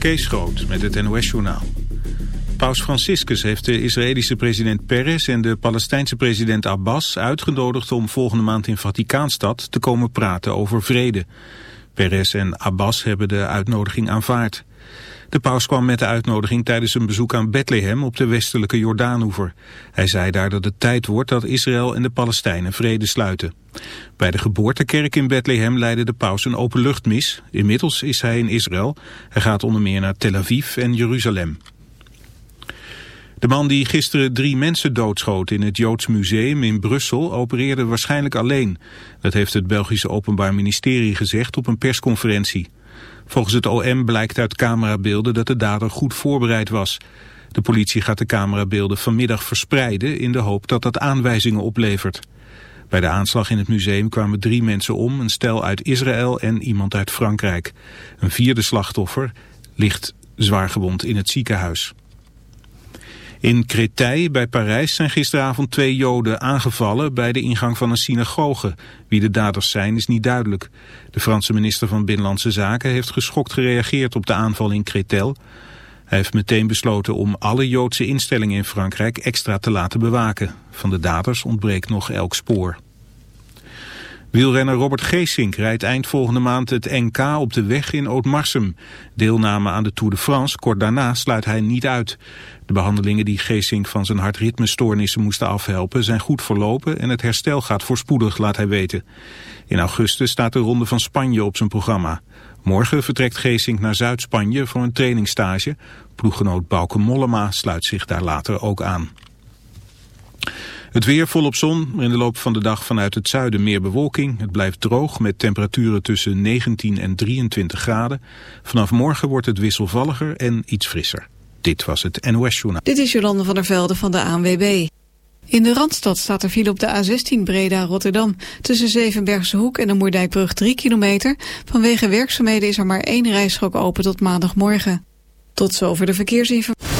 Kees Groot met het NOS-journaal. Paus Franciscus heeft de Israëlische president Peres en de Palestijnse president Abbas uitgenodigd om volgende maand in Vaticaanstad te komen praten over vrede. Peres en Abbas hebben de uitnodiging aanvaard. De paus kwam met de uitnodiging tijdens een bezoek aan Bethlehem op de westelijke Jordaanoever. Hij zei daar dat het tijd wordt dat Israël en de Palestijnen vrede sluiten. Bij de geboortekerk in Bethlehem leidde de paus een openluchtmis. Inmiddels is hij in Israël. Hij gaat onder meer naar Tel Aviv en Jeruzalem. De man die gisteren drie mensen doodschoot in het Joods Museum in Brussel opereerde waarschijnlijk alleen. Dat heeft het Belgische Openbaar Ministerie gezegd op een persconferentie. Volgens het OM blijkt uit camerabeelden dat de dader goed voorbereid was. De politie gaat de camerabeelden vanmiddag verspreiden in de hoop dat dat aanwijzingen oplevert. Bij de aanslag in het museum kwamen drie mensen om, een stel uit Israël en iemand uit Frankrijk. Een vierde slachtoffer ligt zwaargewond in het ziekenhuis. In Créteil bij Parijs zijn gisteravond twee Joden aangevallen bij de ingang van een synagoge. Wie de daders zijn is niet duidelijk. De Franse minister van Binnenlandse Zaken heeft geschokt gereageerd op de aanval in Créteil. Hij heeft meteen besloten om alle Joodse instellingen in Frankrijk extra te laten bewaken. Van de daders ontbreekt nog elk spoor. Wielrenner Robert Geesink rijdt eind volgende maand het NK op de weg in Ootmarsum. Deelname aan de Tour de France kort daarna sluit hij niet uit. De behandelingen die Geesink van zijn hartritmestoornissen moesten afhelpen zijn goed verlopen en het herstel gaat voorspoedig, laat hij weten. In augustus staat de Ronde van Spanje op zijn programma. Morgen vertrekt Geesink naar Zuid-Spanje voor een trainingstage. Ploeggenoot Bauke Mollema sluit zich daar later ook aan. Het weer volop zon, in de loop van de dag vanuit het zuiden meer bewolking. Het blijft droog met temperaturen tussen 19 en 23 graden. Vanaf morgen wordt het wisselvalliger en iets frisser. Dit was het NOS Journaal. Dit is Jolande van der Velde van de ANWB. In de Randstad staat er file op de A16 Breda-Rotterdam. Tussen Zevenbergse Hoek en de Moerdijkbrug 3 kilometer. Vanwege werkzaamheden is er maar één rijstrook open tot maandagmorgen. Tot zover de verkeersinformatie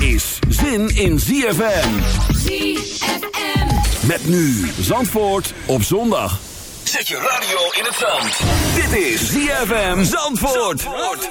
Is zin in ZFM. ZFM. Met nu Zandvoort op zondag. Zet je radio in het zand. Dit is ZFM Zandvoort. Zandvoort.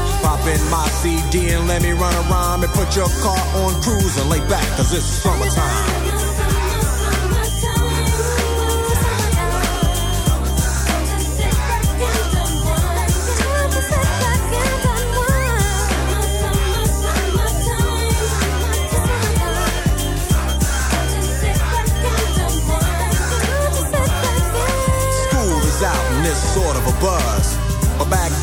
Pop in my CD and let me run around and put your car on cruise and lay back, cause it's summertime. Sort of a buzz.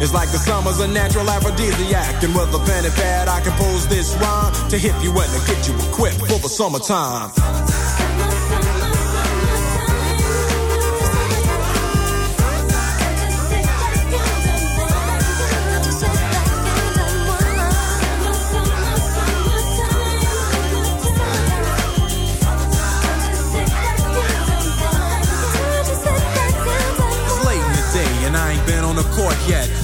It's like the summer's a natural aphrodisiac. And with a pen and pad, I compose this rhyme to hit you and to get you equipped for the summertime. It's late in the day and I ain't been on the court yet.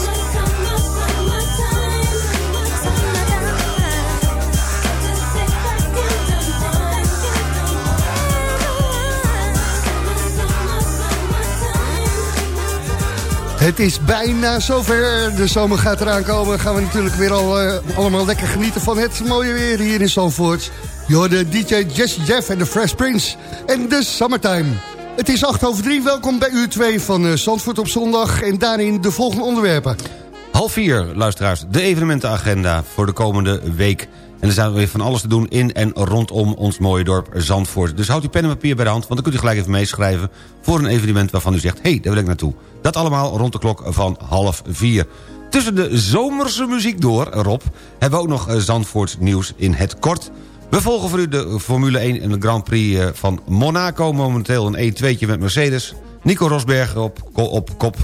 Het is bijna zover. De zomer gaat eraan komen. Gaan we natuurlijk weer al uh, allemaal lekker genieten van het mooie weer hier in Zandvoort. Je de DJ Jesse Jeff en de Fresh Prince. En de Summertime. Het is 8 over 3. Welkom bij uur 2 van uh, Zandvoort op zondag. En daarin de volgende onderwerpen. Half 4, luisteraars. De evenementenagenda voor de komende week. En er zijn weer van alles te doen in en rondom ons mooie dorp Zandvoort. Dus houd uw pen en papier bij de hand, want dan kunt u gelijk even meeschrijven... voor een evenement waarvan u zegt, hé, hey, daar wil ik naartoe. Dat allemaal rond de klok van half vier. Tussen de zomerse muziek door, Rob, hebben we ook nog eh, Zandvoort nieuws in het kort... We volgen voor u de Formule 1 en de Grand Prix eh, van Monaco. Momenteel een 1-2'tje met Mercedes. Nico Rosberg op, op kop.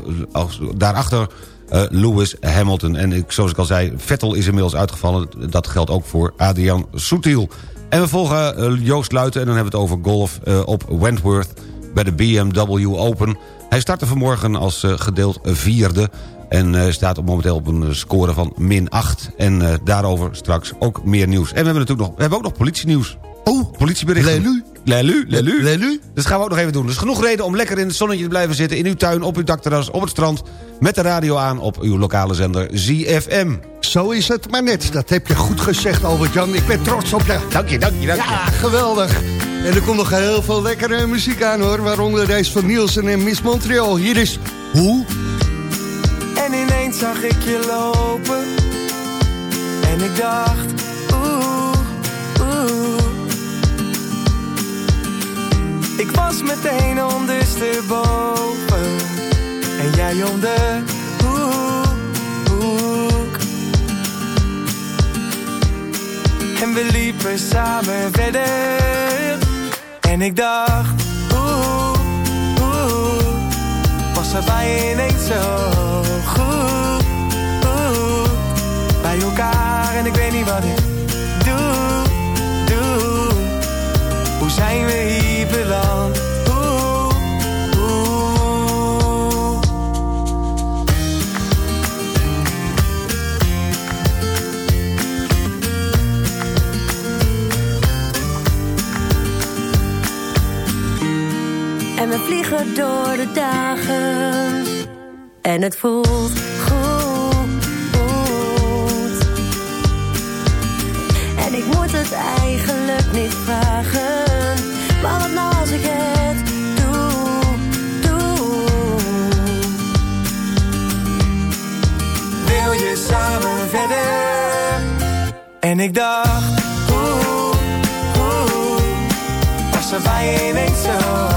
Daarachter uh, Lewis Hamilton. En ik, zoals ik al zei, Vettel is inmiddels uitgevallen. Dat geldt ook voor Adrian Soetiel. En we volgen uh, Joost Luiten en dan hebben we het over golf uh, op Wentworth... bij de BMW Open. Hij startte vanmorgen als gedeeld vierde... En staat op momenteel op een score van min 8. En daarover straks ook meer nieuws. En we hebben natuurlijk nog, we hebben ook nog politienieuws. Oh, politieberichten. Lelu. Lelu, lelu. Lelu. Dat gaan we ook nog even doen. Dus genoeg reden om lekker in het zonnetje te blijven zitten... in uw tuin, op uw dakterras, op het strand... met de radio aan op uw lokale zender ZFM. Zo is het maar net. Dat heb je goed gezegd, Albert-Jan. Ik ben trots op je. Dank je, dank je, dank je. Ja, geweldig. En er komt nog heel veel lekkere muziek aan, hoor. Waaronder deze van Nielsen en Miss Montreal. Hier is Hoe? En ineens zag ik je lopen. En ik dacht, was meteen ondersteboven en jij om de hoek. En we liepen samen verder en ik dacht, oeh, oeh, was er bij ineens zo goed. bij elkaar en ik weet niet wat ik doe, doe. Hoe zijn we hier beland? Vliegen door de dagen. En het voelt goed. En ik moet het eigenlijk niet vragen. Maar wat nou als ik het doe, doe. Wil je samen verder? En ik dacht, oeh. Was er bij je zo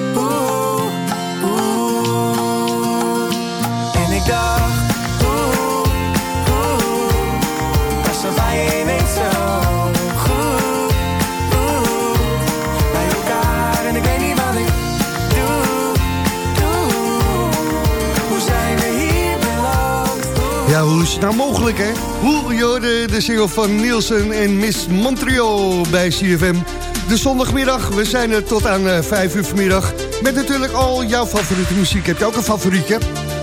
Is het nou mogelijk, hè? Hoe, joh, de, de single van Nielsen en Miss Montreal bij CFM. De zondagmiddag, we zijn er tot aan eh 5 uur vanmiddag. Met natuurlijk al jouw favoriete muziek. Heb je ook een favorietje?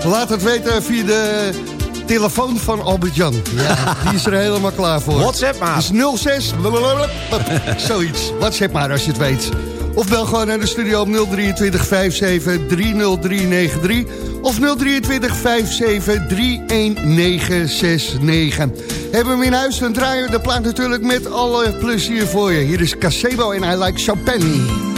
Laat het weten via de telefoon van Albert-Jan. Ja, die is er helemaal klaar voor. WhatsApp maar. Dus 06, blablabla, zoiets. WhatsApp maar als je het weet. Of bel gewoon naar de studio op 023 57 30393 of 023 57 31969. Hebben we hem in huis, dan draaien we de plaat natuurlijk met alle plezier voor je. Hier is Casebo en I Like Chopin.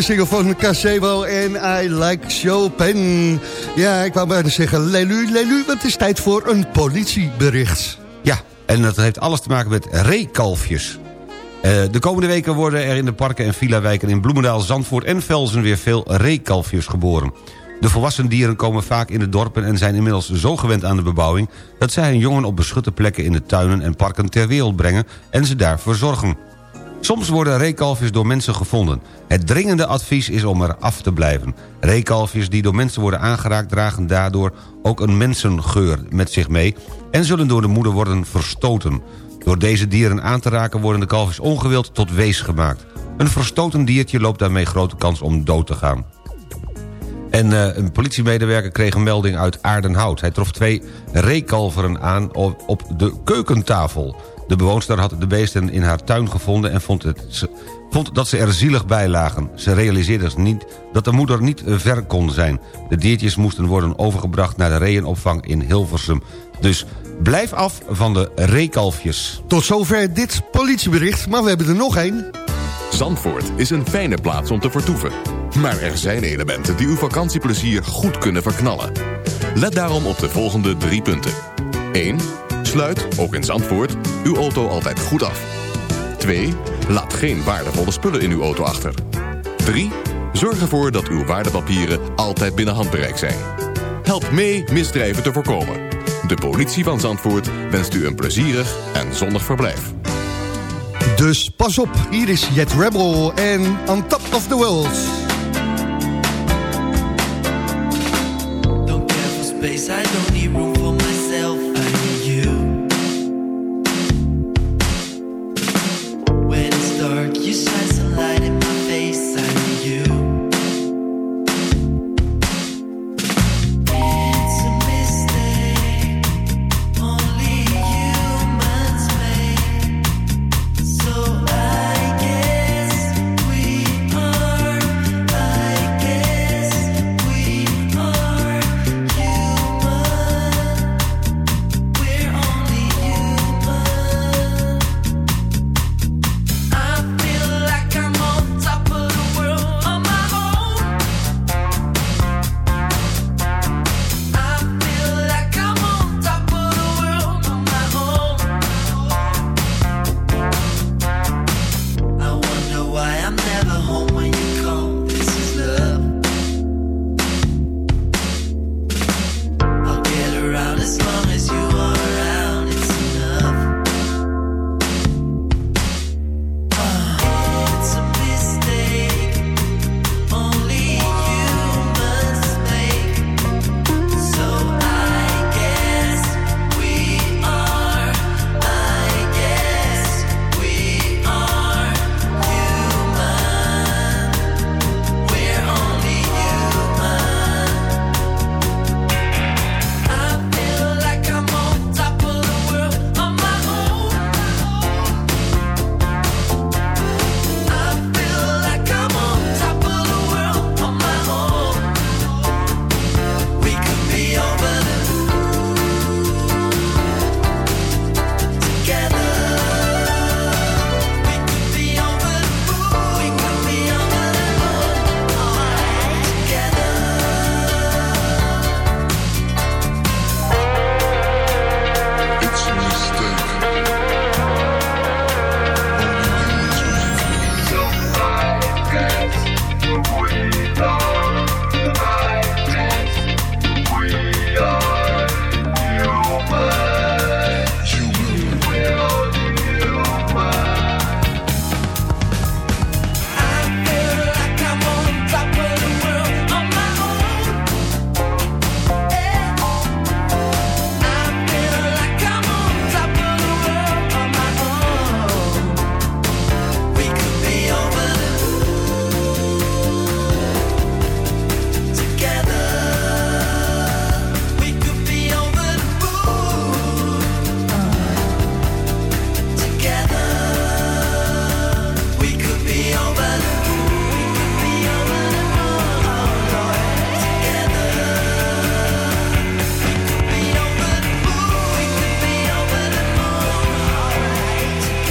De single van Casebo en I Like Chopin. Ja, ik wou bijna zeggen, lelu, lelu, want het is tijd voor een politiebericht. Ja, En dat heeft alles te maken met reekalfjes. Eh, de komende weken worden er in de parken en villa-wijken in Bloemendaal, Zandvoort en Velzen weer veel reekalfjes geboren. De volwassen dieren komen vaak in de dorpen en zijn inmiddels zo gewend aan de bebouwing... dat zij hun jongen op beschutte plekken in de tuinen en parken ter wereld brengen en ze daar verzorgen. Soms worden reekalfjes door mensen gevonden. Het dringende advies is om er af te blijven. Reekalfjes die door mensen worden aangeraakt... dragen daardoor ook een mensengeur met zich mee... en zullen door de moeder worden verstoten. Door deze dieren aan te raken worden de kalfjes ongewild tot wees gemaakt. Een verstoten diertje loopt daarmee grote kans om dood te gaan. En eh, een politiemedewerker kreeg een melding uit Aardenhout. Hij trof twee reekalveren aan op, op de keukentafel. De bewoonster had de beesten in haar tuin gevonden... en vond, het, ze- vond dat ze er zielig bij lagen. Ze realiseerde zich niet dat de moeder niet ver kon zijn. De diertjes moesten worden overgebracht naar de reeënopvang in Hilversum. Dus blijf af van de reekalfjes. Tot zover dit politiebericht, maar we hebben er nog één. Zandvoort is een fijne plaats om te vertoeven. Maar er zijn elementen die uw vakantieplezier goed kunnen verknallen. Let daarom op de volgende drie punten. 1. Sluit, ook in Zandvoort, uw auto altijd goed af. 2. Laat geen waardevolle spullen in uw auto achter. 3. Zorg ervoor dat uw waardepapieren altijd binnen handbereik zijn. Help mee misdrijven te voorkomen. De politie van Zandvoort wenst u een plezierig en zonnig verblijf. Dus pas op, hier is Jet Rebel en On Top of the World. space. I don't need room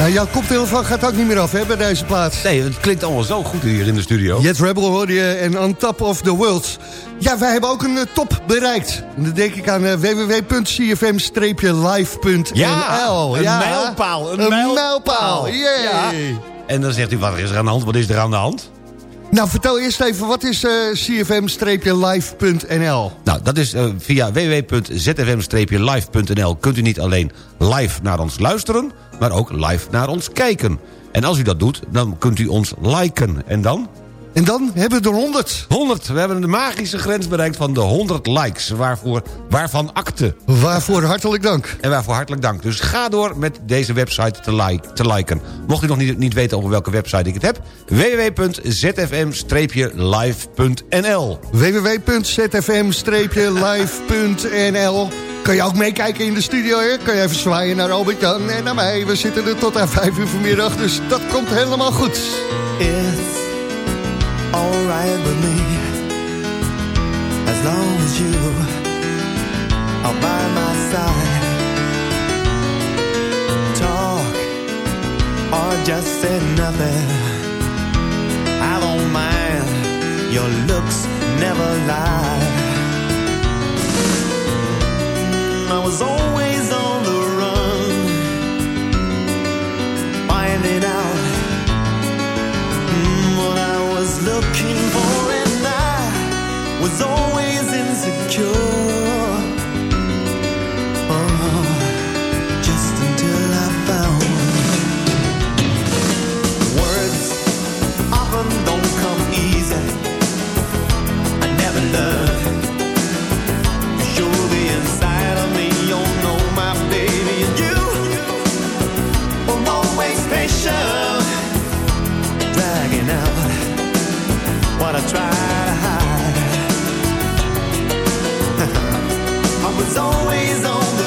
Nou, jouw koptelefoon gaat ook niet meer af hè, bij deze plaats. Nee, het klinkt allemaal zo goed hier in de studio. Jet Rebel hoorde je en On Top of the World. Ja, wij hebben ook een eh, top bereikt. En dan denk ik aan uh, www.cfm-live.nl. Ja, een mijlpaal, een Een, mijl- mijlpaal, Ja. yay. En dan zegt u, wat is er aan de hand? Wat is er aan de hand? Nou, vertel eerst even, wat is eh, cfm-live.nl? Dat is eh, via www.zfm-live.nl kunt u niet alleen live naar ons luisteren, maar ook live naar ons kijken. En als u dat doet, dan kunt u ons liken. En dan? En dan hebben we er 100. 100. We hebben de magische grens bereikt van de 100 likes. Waarvoor, waarvan akte. Waarvoor hartelijk dank. En waarvoor hartelijk dank. Dus ga door met deze website te, like, te liken. Mocht u nog niet, niet weten over welke website ik het heb... www.zfm-live.nl www.zfm-live.nl Kan je ook meekijken in de studio, hè? Kan je even zwaaien naar Albert-Jan en naar mij. We zitten er tot aan 5 uur vanmiddag, dus dat komt helemaal goed. It's alright with me as long as you are by my side. Talk or just say nothing. I don't mind. Your looks never lie. I was always was always insecure. Oh, just until I found words often don't come easy. I never. You're the inside of me, oh, you know my baby, and you always patient, dragging out what I. always on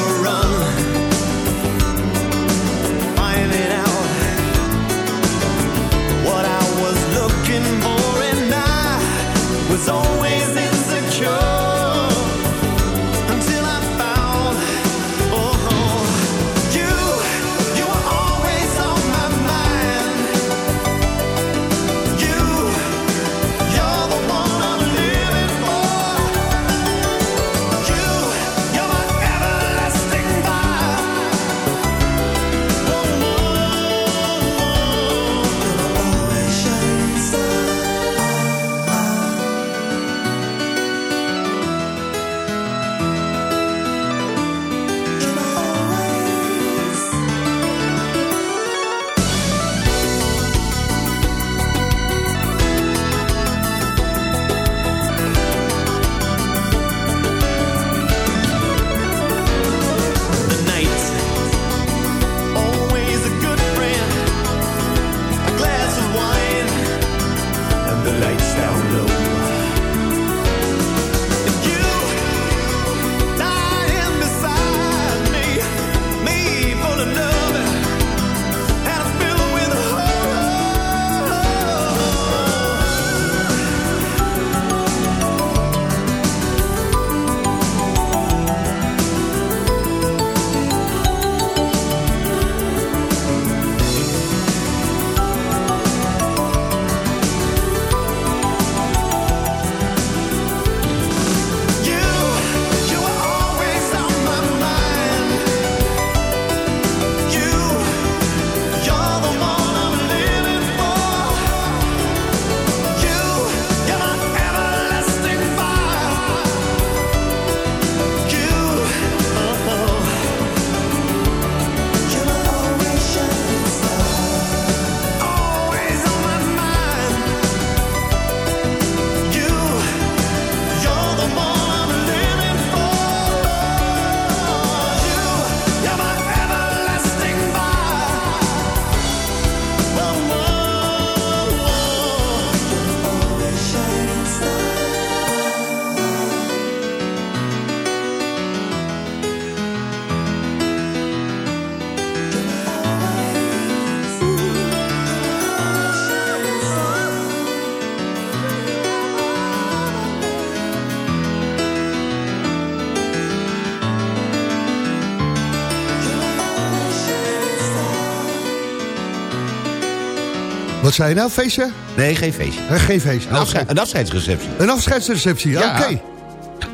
Wat zei je nou, feestje? Nee, geen feestje. Eh, geen feestje. Een, afscheid- Oké. een afscheidsreceptie. Een afscheidsreceptie, Ja. oké.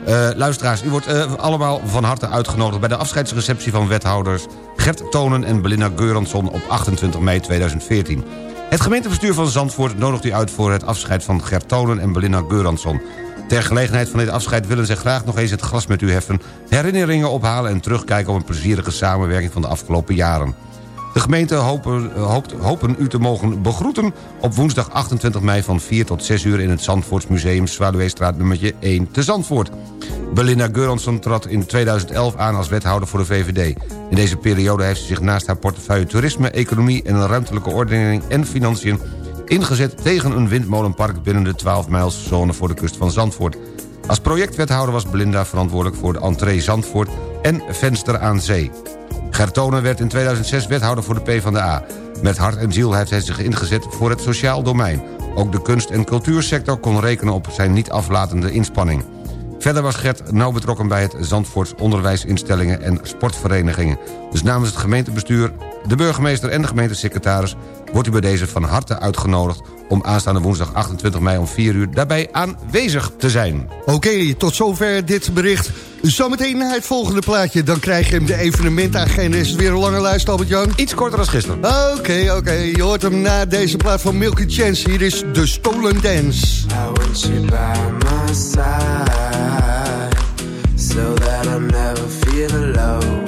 Eh, luisteraars, u wordt eh, allemaal van harte uitgenodigd... bij de afscheidsreceptie van wethouders Gert Tonen en Belinda Geuransson... op 28 mei 2014. Het gemeentebestuur van Zandvoort nodigt u uit... voor het afscheid van Gert Tonen en Belinda Geuransson. Ter gelegenheid van dit afscheid willen zij graag nog eens het glas met u heffen... herinneringen ophalen en terugkijken op een plezierige samenwerking van de afgelopen jaren. De gemeente hopen, hoopt, hopen u te mogen begroeten op woensdag 28 mei van 4 tot 6 uur... in het Zandvoortsmuseum Zwaluweestraat nummertje 1 te Zandvoort. Belinda Geuransson trad in 2011 aan als wethouder voor de VVD. In deze periode heeft ze zich naast haar portefeuille toerisme, economie... en ruimtelijke ordening en financiën ingezet tegen een windmolenpark binnen de 12-mijlszone voor de kust van Zandvoort. Als projectwethouder was Belinda verantwoordelijk voor de entree Zandvoort en Venster aan Zee. Gertone werd in 2006 wethouder voor de PvdA. Met hart en ziel heeft hij zich ingezet voor het sociaal domein. Ook de kunst- en cultuursector kon rekenen op zijn niet aflatende inspanning. Verder was Gert nauw betrokken bij het Zandvoorts onderwijsinstellingen en sportverenigingen. Dus namens het gemeentebestuur, de burgemeester en de gemeentesecretaris... wordt u bij deze van harte uitgenodigd om aanstaande woensdag 28 mei om 4 uur... daarbij aanwezig te zijn. Oké, tot zover dit bericht. Zometeen na het volgende plaatje, dan krijg je hem de evenementagenda. Is het weer een lange lijst, Albert-Jan? Iets korter dan gisteren. Oké, oké. Je hoort hem na deze plaat van Milky Chance. Hier is The Stolen Dance. I want you by my side so that I never feel alone.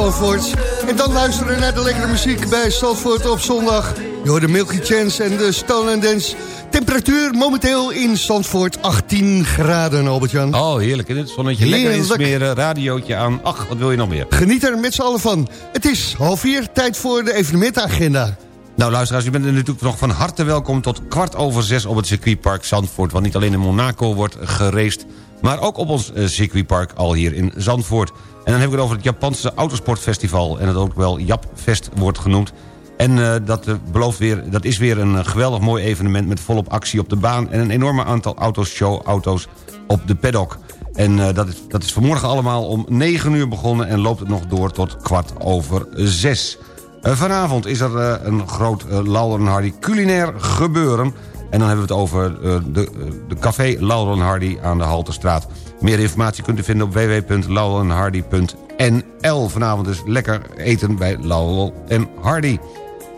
Zandvoort. En dan luisteren naar de lekkere muziek bij Zandvoort op zondag. Je hoort de Milky Chance en de Stolen Dance. Temperatuur momenteel in Zandvoort 18 graden, Albert-Jan. Oh, heerlijk. In het zonnetje lekker Heerlijk. insmeren, radiootje aan. Ach, wat wil je nog meer? Geniet er met z'n allen van. Het is half vier, tijd voor de evenementagenda. Nou, luisteraars, u bent er natuurlijk nog van harte welkom... tot kwart over zes op het circuitpark Zandvoort... want niet alleen in Monaco wordt geraced... Maar ook op ons eh, circuitpark al hier in Zandvoort. En dan heb ik het over het Japanse Autosportfestival... en dat ook wel Japfest wordt genoemd. En uh, dat, uh, belooft weer, dat is weer een uh, geweldig mooi evenement... met volop actie op de baan... en een enorme aantal autoshow-auto's op de paddock. En dat, is, dat is vanmorgen allemaal om 9 uur begonnen... en loopt het nog door tot kwart over 6. vanavond is er een groot uh, Laurel Hardy culinair gebeuren... En dan hebben we het over uh, de, de café Laurel Hardy aan de Halterstraat. Meer informatie kunt u vinden op www.laurelenhardy.nl. Vanavond dus lekker eten bij Laurel Hardy.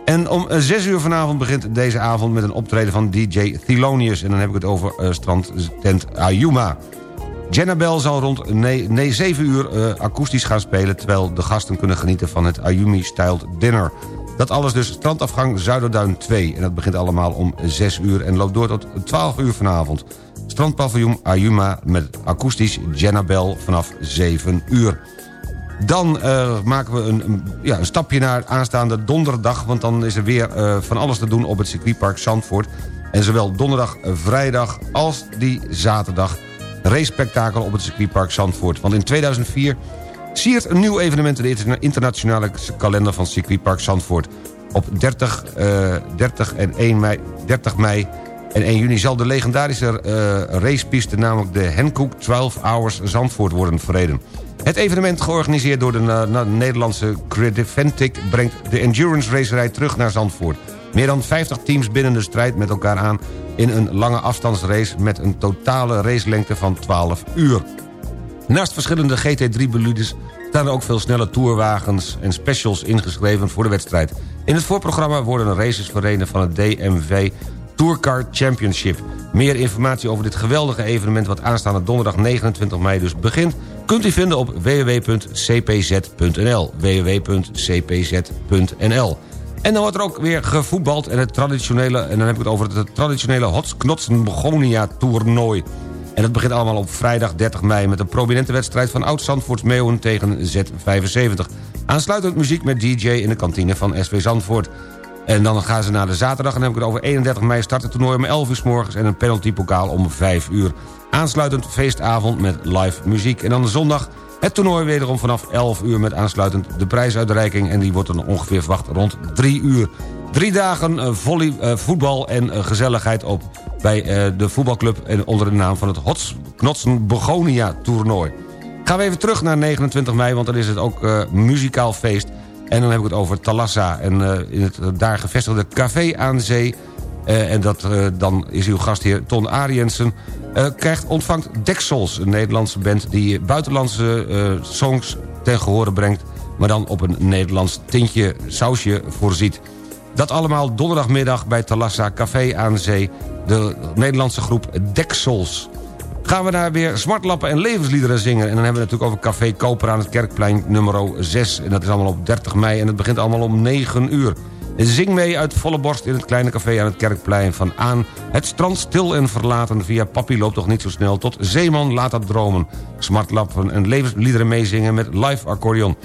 En om 6 uur vanavond begint deze avond met een optreden van DJ Thelonious. En dan heb ik het over uh, strandtent Ayuma. Jannabel zal rond nee, nee, 7 uur akoestisch gaan spelen... terwijl de gasten kunnen genieten van het Ayumi-styled dinner. Dat alles dus strandafgang Zuiderduin 2. En dat begint allemaal om 6 uur en loopt door tot 12 uur vanavond. Strandpaviljoen Ayuma met akoestisch Jannabel vanaf 7 uur. Dan uh, maken we een, ja, een stapje naar aanstaande donderdag... want dan is er weer uh, van alles te doen op het circuitpark Zandvoort. En zowel donderdag, vrijdag als die zaterdag... race-spektakel op het circuitpark Zandvoort. Want in 2004 siert een nieuw evenement... in de internationale kalender van circuitpark Zandvoort. Op 30, uh, 30 en 1 mei, 30 mei en 1 juni zal de legendarische uh, racepiste... namelijk de Henkoek 12 Hours Zandvoort worden verreden. Het evenement, georganiseerd door de Nederlandse Crediventic... brengt de endurance racerij terug naar Zandvoort. Meer dan 50 teams binnen de strijd met elkaar aan... in een lange afstandsrace met een totale racelengte van 12 uur. Naast verschillende GT3-beludes staan er ook veel snelle tourwagens en specials ingeschreven voor de wedstrijd. In het voorprogramma worden races verreden van het DMV Tourcar Championship. Meer informatie over dit geweldige evenement wat aanstaande donderdag 29 mei dus begint... kunt u vinden op www.cpz.nl. www.cpz.nl. En dan wordt er ook weer gevoetbald en het traditionele... en dan heb ik het over het traditionele Hotsknotsen Begonia toernooi. En dat begint allemaal op vrijdag 30 mei... met een prominente wedstrijd van Oud-Zandvoorts Meeuwen tegen Z75. Aansluitend muziek met DJ in de kantine van SV Zandvoort. En dan gaan ze naar de zaterdag en dan heb ik het over 31 mei... start het toernooi om 11 uur s morgens en een penaltypokaal om 5 uur. Aansluitend feestavond met live muziek. En dan de zondag het toernooi wederom vanaf 11 uur... met aansluitend de prijsuitreiking en die wordt dan ongeveer verwacht rond 3 uur. Drie dagen uh, volley, uh, voetbal en uh, gezelligheid op bij de voetbalclub... en onder de naam van het Hotsknotsen Begonia toernooi. Gaan we even terug naar 29 mei, want dan is het ook muzikaal feest... En dan heb ik het over Talassa en uh, in het daar gevestigde Café aan Zee. Uh, en dat, uh, dan is uw gastheer Ton Ariensen. krijgt, ontvangt Deksels, een Nederlandse band... die buitenlandse songs ten gehore brengt... maar dan op een Nederlands tintje sausje voorziet. Dat allemaal donderdagmiddag bij Talassa Café aan Zee. De Nederlandse groep Deksels gaan we daar weer smartlappen en levensliederen zingen. En dan hebben we natuurlijk over Café Koper aan het Kerkplein nummer 6. En dat is allemaal op 30 mei en het begint allemaal om 9 uur. Zing mee uit volle borst in het kleine café aan het Kerkplein. Van aan het strand stil en verlaten via Papi loopt toch niet zo snel... tot Zeeman laat dat dromen. Smartlappen en levensliederen meezingen met live accordeon.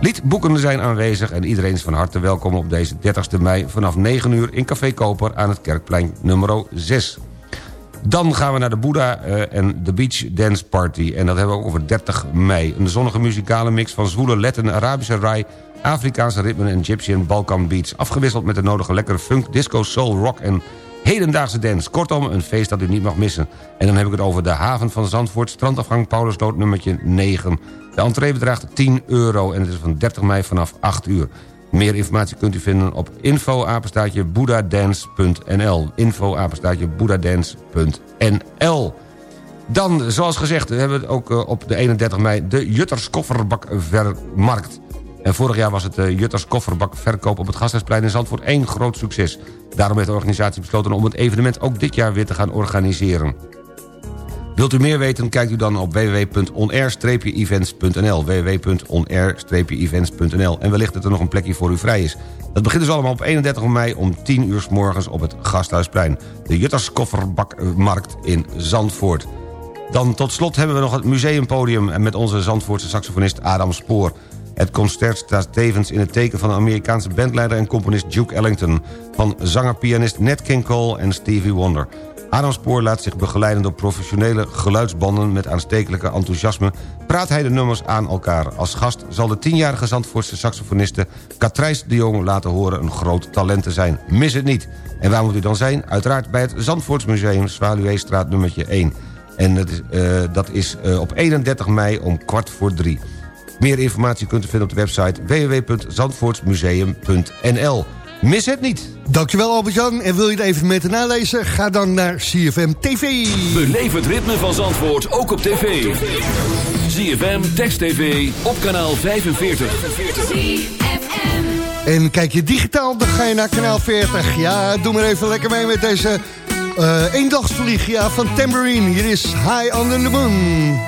Liedboeken zijn aanwezig en iedereen is van harte welkom op deze 30 mei... vanaf 9 uur in Café Koper aan het Kerkplein nummer 6. Dan gaan we naar de Boeddha uh, en de Beach Dance Party. En dat hebben we ook over 30 mei. Een zonnige muzikale mix van zwoele letten, Arabische rai... Afrikaanse ritmen en gypsy en Balkan beats. Afgewisseld met de nodige lekkere funk, disco, soul, rock en hedendaagse dance. Kortom, een feest dat u niet mag missen. En dan heb ik het over de haven van Zandvoort... strandafgang Paulusloot nummertje 9. De entree bedraagt 10 euro en het is van 30 mei vanaf 8 uur. Meer informatie kunt u vinden op info-apenstaatje boeddadance.nl Dan, zoals gezegd, hebben we ook eh, op de 31 mei de Jutters Kofferbakvermarkt. En vorig jaar was het uh, Jutters Kofferbakverkoop op het Gasthuisplein in Zandvoort één groot succes. Daarom heeft de organisatie besloten om het evenement ook dit jaar weer te gaan organiseren. Wilt u meer weten, kijkt u dan op www.onair-events.nl www.onair-events.nl En wellicht dat er nog een plekje voor u vrij is. Dat begint dus allemaal op 31 mei om 10 uur s morgens op het Gasthuisplein. De Jutters Kofferbakmarkt in Zandvoort. Dan tot slot hebben we nog het museumpodium... met onze Zandvoortse saxofonist Adam Spoor. Het concert staat tevens in het teken van de Amerikaanse bandleider en componist Duke Ellington... van zanger-pianist Nat King Cole en Stevie Wonder. Adam Spoor laat zich begeleiden door professionele geluidsbanden... met aanstekelijke enthousiasme praat hij de nummers aan elkaar. Als gast zal de tienjarige Zandvoortse saxofoniste... Katrijs de Jong laten horen een groot talent te zijn. Mis het niet. En waar moet u dan zijn? Uiteraard bij het Zandvoortsmuseum, Zwaluweestraat nummertje 1. En dat is, eh, dat is eh, op 31 mei om kwart voor drie. Meer informatie kunt u vinden op de website www.zandvoortsmuseum.nl. Mis het niet. Dankjewel Albert-Jan. En wil je de evenementen nalezen? Ga dan naar CFM TV. Beleef het ritme van Zandvoort ook op tv. ZFM, Text TV, op kanaal 45. En kijk je digitaal, dan ga je naar kanaal 40. Ja, doe maar even lekker mee met deze uh, eendagsvlieg ja, van Tambourine. Hier is High on the Moon.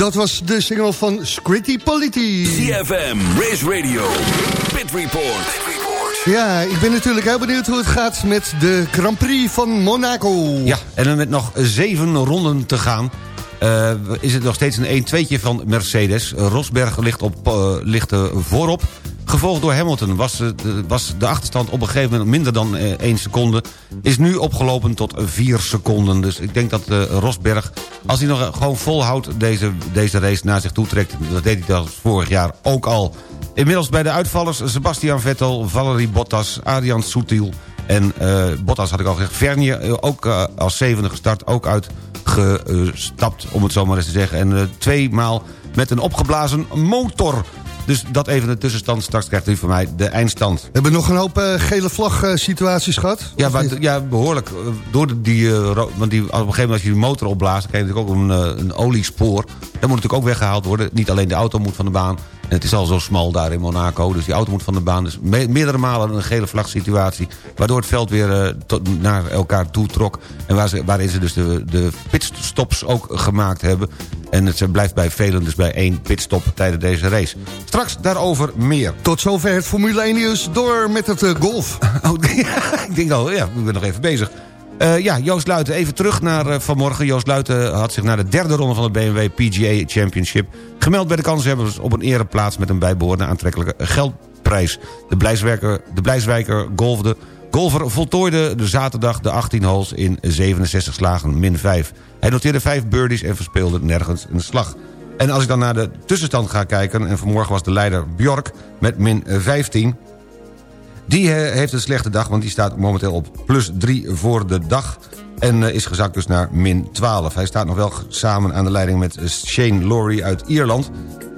Dat was de single van Scritty Polity. CFM, Race Radio, Pit Report. Ja, ik ben natuurlijk heel benieuwd hoe het gaat met de Grand Prix van Monaco. Ja, en met nog zeven ronden te gaan... eh, is het nog steeds een 1-2'tje van Mercedes. Rosberg ligt, op, eh, ligt eh, voorop. Gevolgd door Hamilton was, eh, de- was de achterstand op een gegeven moment minder dan eh, 1 seconde. Is nu opgelopen tot 4 seconden. Dus ik denk dat eh, Rosberg, als hij nog eh, gewoon volhoudt... Deze, deze race naar zich toe trekt. Dat deed hij als vorig jaar ook al. Inmiddels bij de uitvallers Sebastian Vettel, Valerie Bottas, Adrian Soetiel... en eh, Bottas had ik al gezegd, Vernier eh, ook eh, als zevende gestart, ook uitgestapt, om het zo maar eens te zeggen. En eh, tweemaal met een opgeblazen motor. Dus dat even de tussenstand. Straks krijgt u van mij de eindstand. We hebben nog een hoop eh, gele vlag eh, situaties gehad. Ja, maar, ja behoorlijk. Eh, Door de- die, want die, op een gegeven moment als je die motor opblaast... dan krijg je natuurlijk ook een, een oliespoor. Dat moet natuurlijk ook weggehaald worden. Niet alleen de auto moet van de baan. Het is al zo smal daar in Monaco. Dus die auto moet van de baan. Dus me- meerdere malen een gele vlag situatie. Waardoor het veld weer eh, tot, naar elkaar toe trok. En waar ze, waarin ze dus de, de pitstops ook gemaakt hebben. En het blijft bij velen dus bij één pitstop tijdens deze race. Straks daarover meer. Tot zover het Formule 1 nieuws. Door met het eh, golf. Oh, ik denk al, ja, ik ben nog even bezig. Eh, ja, Joost Luiten, even terug naar eh, vanmorgen. Joost Luiten had zich naar de derde ronde van de BMW PGA Championship... gemeld bij de kanshebbers op een ereplaats... met een bijbehorende aantrekkelijke geldprijs. De Blijswijker, de Blijswijker golfde, golfer voltooide de zaterdag de 18 holes in 67 slagen, min 5. Hij noteerde 5 birdies en verspeelde nergens een slag. En als ik dan naar de tussenstand ga kijken... en vanmorgen was de leider Bjork met min 15... Die eh, heeft een slechte dag, want die staat momenteel op plus 3 voor de dag. En eh, is gezakt dus naar min 12. Hij staat nog wel samen aan de leiding met eh, Shane Lowry uit Ierland.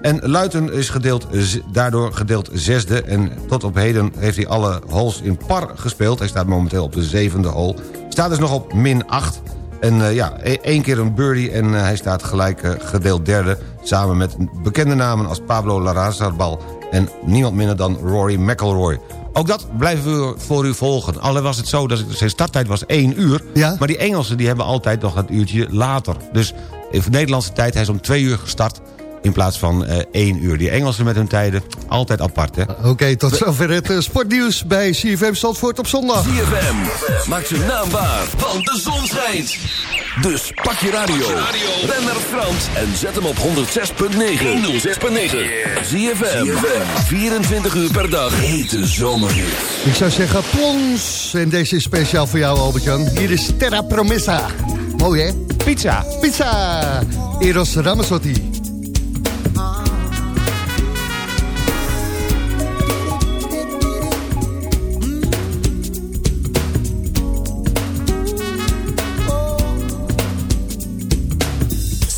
En Luiten is gedeeld, daardoor gedeeld zesde. En tot op heden heeft hij alle holes in par gespeeld. Hij staat momenteel op de zevende hole. Staat dus nog op min 8. En ja, e- één keer een birdie en hij staat gelijk gedeeld derde... samen met bekende namen als Pablo Larrazabal... en niemand minder dan Rory McIlroy. Ook dat blijven we voor u volgen. Al was het zo dat zijn starttijd was één uur... maar die Engelsen die hebben altijd nog een uurtje later. Dus in Nederlandse tijd, hij is om twee uur gestart... in plaats van eh, één uur. Die Engelsen met hun tijden, altijd apart, hè? Oké, tot zover het eh, sportnieuws bij CFM Zandvoort op zondag. CFM, maak zijn naam waar, want de zon schijnt. Dus pak je radio, ben naar Frans en zet hem op 106.9. 106.9. CFM, 24 uur per dag, hete zomerhit. Ik zou zeggen plons. En deze is speciaal voor jou, Albert-Jan. Hier is Terra Promessa. Mooi, hè? Pizza. Pizza. Eros Ramazzotti.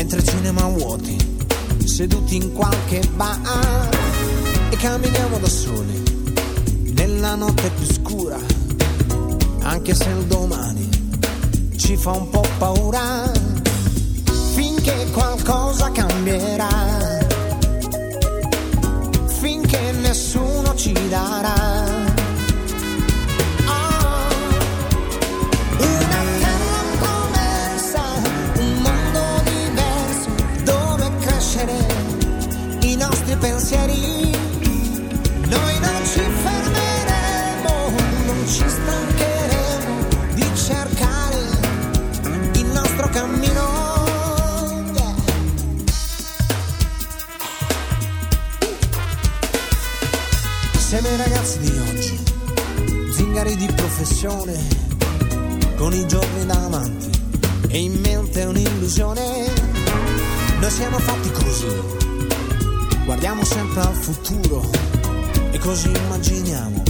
dentro i cinema vuoti, seduti in qualche bar e camminiamo da soli, nella notte più scura, anche se il domani ci fa un po' paura, finché qualcosa cambierà, finché nessuno ci darà. Professione con i giorni davanti e in mente un'illusione. Noi siamo fatti così, guardiamo sempre al futuro e così immaginiamo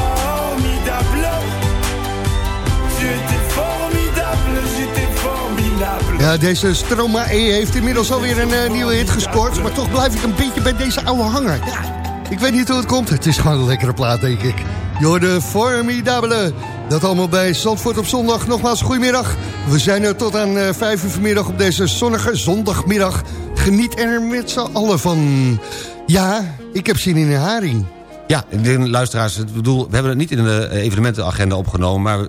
Ja, deze Stroma E heeft inmiddels alweer een eh, nieuwe hit gescoord. Maar toch blijf ik een beetje bij deze oude hanger. Ja, ik weet niet hoe het komt. Het is gewoon een lekkere plaat, denk ik. Jorde Formidable. Dat allemaal bij Zandvoort op zondag. Nogmaals, goedemiddag. We zijn er tot aan eh, 5 uur vanmiddag op deze zonnige zondagmiddag. Geniet er met z'n allen van. Ja, ik heb zin in een haring. Ja, luisteraars, bedoel, we hebben het niet in de evenementenagenda opgenomen... maar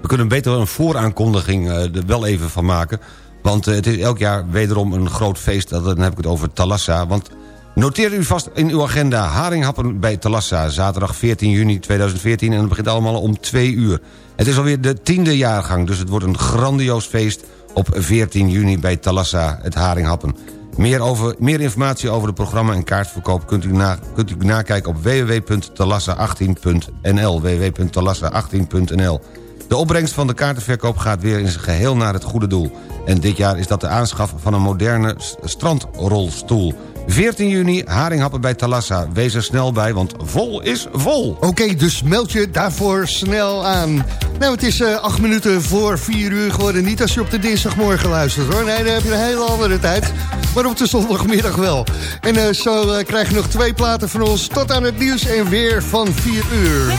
we kunnen beter een vooraankondiging eh, er wel even van maken. Want eh, het is elk jaar wederom een groot feest, dan heb ik het over Talassa. Want noteer u vast in uw agenda Haringhappen bij Talassa... zaterdag 14 juni 2014 en het begint allemaal om 2 uur. Het is alweer de tiende jaargang, dus het wordt een grandioos feest... op 14 juni bij Talassa, het Haringhappen. Meer, over, meer informatie over het programma en kaartverkoop kunt u, kunt u nakijken op www.talassa18.nl www.talassa18.nl De opbrengst van de kaartenverkoop gaat weer in zijn geheel naar het goede doel. En dit jaar is dat de aanschaf van een moderne strandrolstoel. 14 juni, Haringhappen bij Talassa. Wees er snel bij, want vol is vol. Oké, dus meld je daarvoor snel aan. Nou, het is eh, acht minuten voor vier uur geworden. Niet als je op de dinsdagmorgen luistert, hoor. Nee, dan heb je een hele andere tijd. Maar op de zondagmiddag wel. En eh, zo eh, krijg je nog twee platen van ons tot aan het nieuws en weer van vier uur.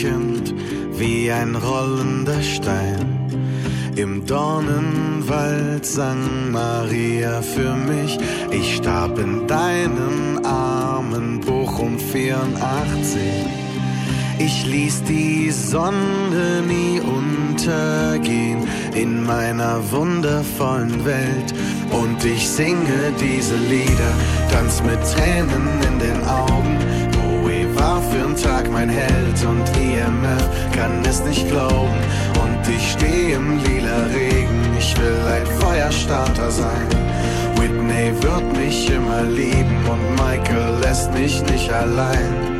blinkend wie ein rollender Stein. Im Dornenwald sang Maria für mich. Ich starb in deinen Armen, Bochum 84. Ich ließ die Sonne nie untergehen in meiner wundervollen Welt. Und ich singe diese Lieder, tanz mit Tränen in den Augen war für einen Tag mein Held und EMF kann es nicht glauben. Und ich stehe im lila Regen, ich will ein Feuerstarter sein. Whitney wird mich immer lieben und Michael lässt mich nicht allein.